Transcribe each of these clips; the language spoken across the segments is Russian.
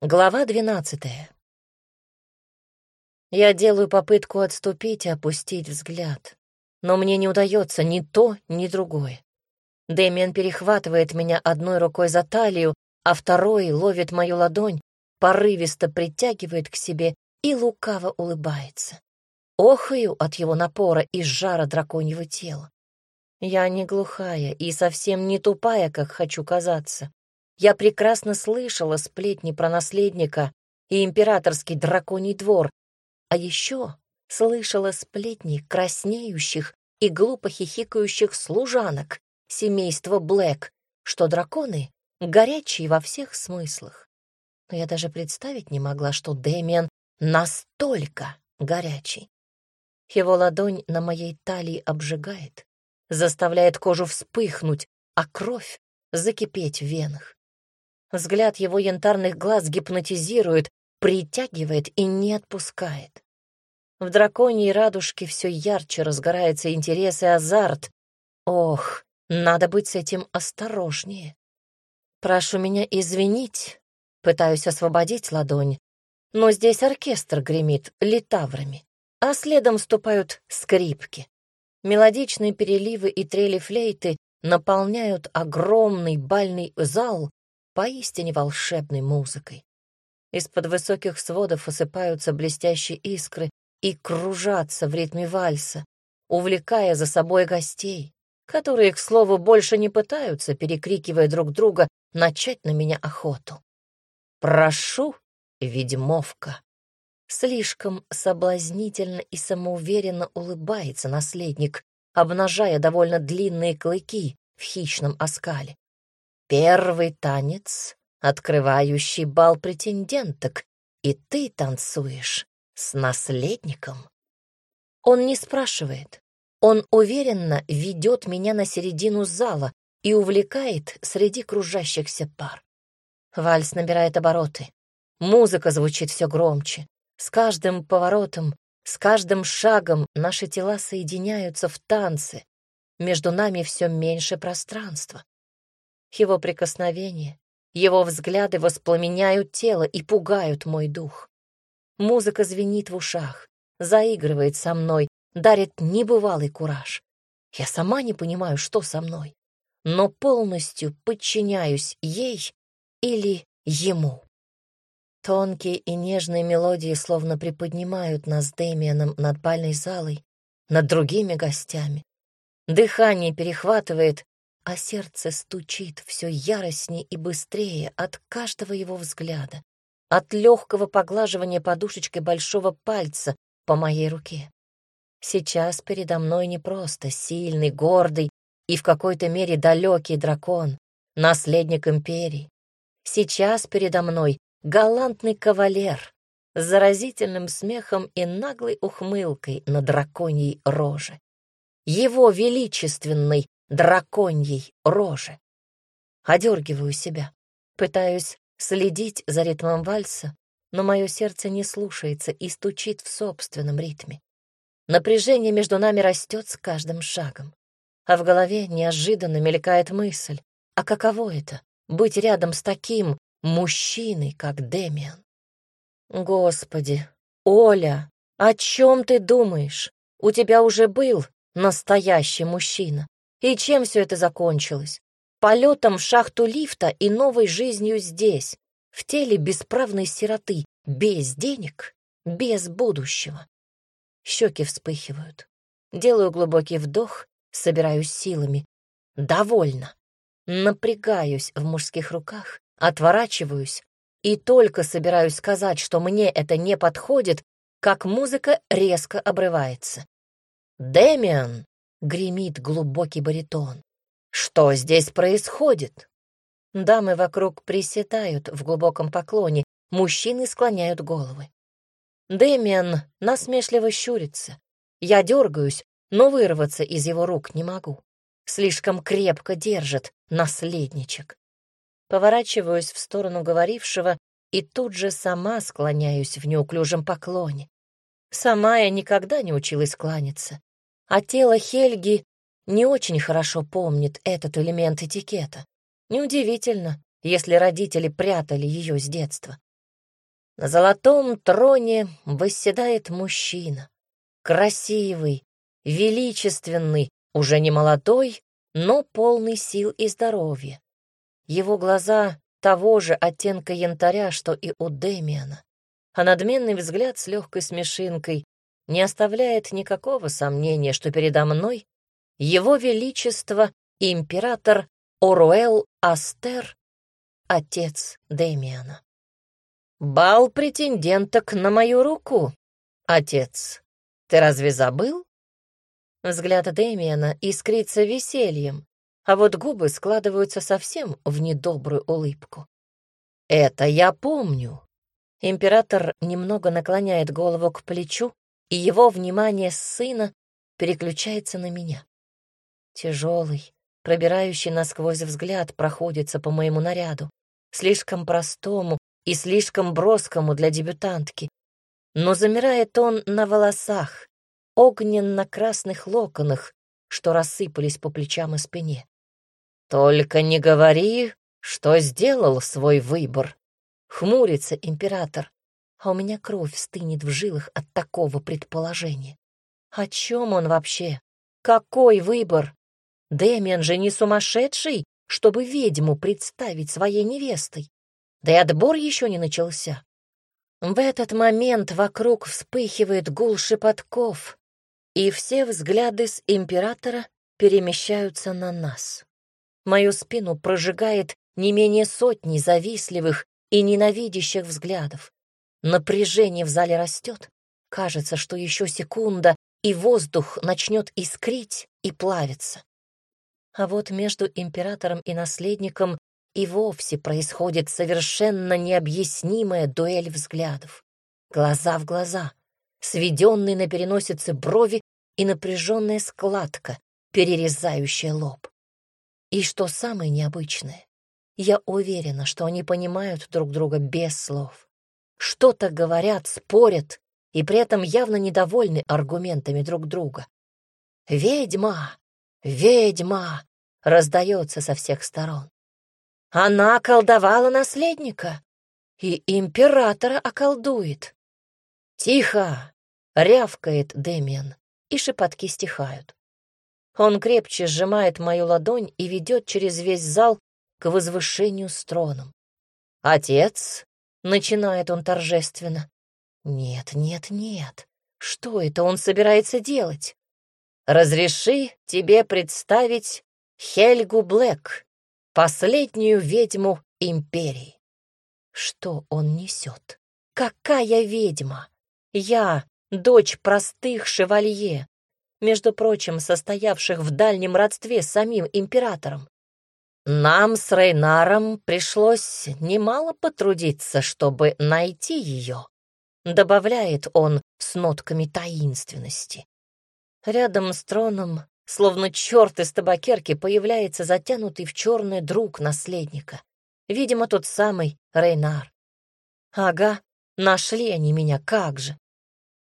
Глава двенадцатая. Я делаю попытку отступить и опустить взгляд, но мне не удается ни то, ни другое. Дэмиан перехватывает меня одной рукой за талию, а второй ловит мою ладонь, порывисто притягивает к себе и лукаво улыбается. Охаю от его напора и жара драконьего тела. Я не глухая и совсем не тупая, как хочу казаться. Я прекрасно слышала сплетни про наследника и императорский драконий двор, а еще слышала сплетни краснеющих и глупо хихикающих служанок семейства Блэк, что драконы горячие во всех смыслах. Но я даже представить не могла, что Дэмиан настолько горячий. Его ладонь на моей талии обжигает, заставляет кожу вспыхнуть, а кровь закипеть в венах. Взгляд его янтарных глаз гипнотизирует, притягивает и не отпускает. В драконьей радужке все ярче разгорается интерес и азарт. Ох, надо быть с этим осторожнее. Прошу меня извинить, пытаюсь освободить ладонь, но здесь оркестр гремит литаврами, а следом вступают скрипки. Мелодичные переливы и трели флейты наполняют огромный бальный зал, поистине волшебной музыкой. Из-под высоких сводов осыпаются блестящие искры и кружатся в ритме вальса, увлекая за собой гостей, которые, к слову, больше не пытаются, перекрикивая друг друга, начать на меня охоту. «Прошу, ведьмовка!» Слишком соблазнительно и самоуверенно улыбается наследник, обнажая довольно длинные клыки в хищном оскале. Первый танец, открывающий бал претенденток, и ты танцуешь с наследником. Он не спрашивает. Он уверенно ведет меня на середину зала и увлекает среди кружащихся пар. Вальс набирает обороты. Музыка звучит все громче. С каждым поворотом, с каждым шагом наши тела соединяются в танце. Между нами все меньше пространства. Его прикосновения, его взгляды воспламеняют тело и пугают мой дух. Музыка звенит в ушах, заигрывает со мной, дарит небывалый кураж. Я сама не понимаю, что со мной, но полностью подчиняюсь ей или ему. Тонкие и нежные мелодии словно приподнимают нас Дэмианом над бальной залой, над другими гостями. Дыхание перехватывает, а сердце стучит все яростнее и быстрее от каждого его взгляда, от легкого поглаживания подушечкой большого пальца по моей руке. Сейчас передо мной не просто сильный, гордый и в какой-то мере далекий дракон, наследник империи. Сейчас передо мной галантный кавалер с заразительным смехом и наглой ухмылкой на драконьей роже. Его величественный драконьей роже. Одергиваю себя, пытаюсь следить за ритмом вальса, но мое сердце не слушается и стучит в собственном ритме. Напряжение между нами растет с каждым шагом, а в голове неожиданно мелькает мысль, а каково это — быть рядом с таким мужчиной, как Демиан? Господи, Оля, о чем ты думаешь? У тебя уже был настоящий мужчина. И чем все это закончилось? Полетом в шахту лифта и новой жизнью здесь, в теле бесправной сироты, без денег, без будущего. Щеки вспыхивают. Делаю глубокий вдох, собираюсь силами. Довольно. Напрягаюсь в мужских руках, отворачиваюсь и только собираюсь сказать, что мне это не подходит, как музыка резко обрывается. «Дэмиан!» — гремит глубокий баритон. «Что здесь происходит?» Дамы вокруг приседают в глубоком поклоне, мужчины склоняют головы. Дэмиан насмешливо щурится. Я дергаюсь, но вырваться из его рук не могу. Слишком крепко держит наследничек. Поворачиваюсь в сторону говорившего и тут же сама склоняюсь в неуклюжем поклоне. Сама я никогда не училась кланяться а тело Хельги не очень хорошо помнит этот элемент этикета. Неудивительно, если родители прятали ее с детства. На золотом троне восседает мужчина. Красивый, величественный, уже не молодой, но полный сил и здоровья. Его глаза того же оттенка янтаря, что и у Демиана, а надменный взгляд с легкой смешинкой не оставляет никакого сомнения, что передо мной его величество император Оруэл Астер, отец Демиана. Бал претенденток на мою руку, отец. Ты разве забыл? Взгляд Демиана искрится весельем, а вот губы складываются совсем в недобрую улыбку. «Это я помню». Император немного наклоняет голову к плечу, и его внимание сына переключается на меня. Тяжелый, пробирающий насквозь взгляд проходится по моему наряду, слишком простому и слишком броскому для дебютантки. Но замирает он на волосах, огненно-красных локонах, что рассыпались по плечам и спине. «Только не говори, что сделал свой выбор!» Хмурится император, а у меня кровь стынет в жилах от такого предположения. О чем он вообще? Какой выбор? Дэмиан же не сумасшедший, чтобы ведьму представить своей невестой. Да и отбор еще не начался. В этот момент вокруг вспыхивает гул шепотков, и все взгляды с императора перемещаются на нас. Мою спину прожигает не менее сотни завистливых и ненавидящих взглядов. Напряжение в зале растет. Кажется, что еще секунда, и воздух начнет искрить и плавиться. А вот между императором и наследником и вовсе происходит совершенно необъяснимая дуэль взглядов. Глаза в глаза, сведенные на переносице брови и напряженная складка, перерезающая лоб. И что самое необычное, я уверена, что они понимают друг друга без слов. Что-то говорят, спорят и при этом явно недовольны аргументами друг друга. «Ведьма! Ведьма!» — раздается со всех сторон. «Она околдовала наследника и императора околдует». «Тихо!» — рявкает Демиан, и шепотки стихают. Он крепче сжимает мою ладонь и ведет через весь зал к возвышению с троном. «Отец!» — начинает он торжественно. «Нет, нет, нет. Что это он собирается делать?» «Разреши тебе представить Хельгу Блэк, последнюю ведьму империи». Что он несет? Какая ведьма? Я, дочь простых шевалье, между прочим, состоявших в дальнем родстве с самим императором. Нам с Рейнаром пришлось немало потрудиться, чтобы найти ее, добавляет он с нотками таинственности. Рядом с троном, словно черт из табакерки, появляется затянутый в черный друг наследника. Видимо, тот самый Рейнар. Ага, нашли они меня, как же.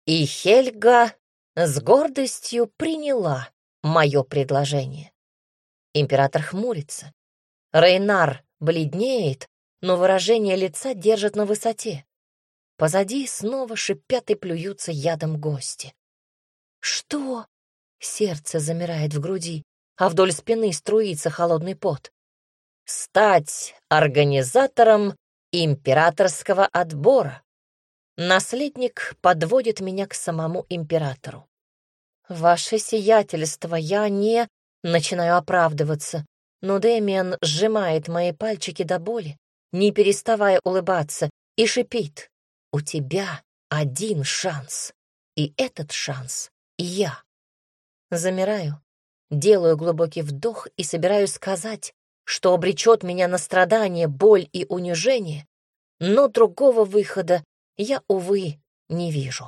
И Хельга с гордостью приняла мое предложение. Император хмурится. Рейнар бледнеет, но выражение лица держит на высоте. Позади снова шипят и плюются ядом гости. «Что?» — сердце замирает в груди, а вдоль спины струится холодный пот. «Стать организатором императорского отбора», Наследник подводит меня к самому императору. «Ваше сиятельство, я не...» Начинаю оправдываться, но Дэмиан сжимает мои пальчики до боли, не переставая улыбаться, и шипит. «У тебя один шанс, и этот шанс — я». Замираю, делаю глубокий вдох и собираюсь сказать, что обречет меня на страдания, боль и унижение, но другого выхода я, увы, не вижу.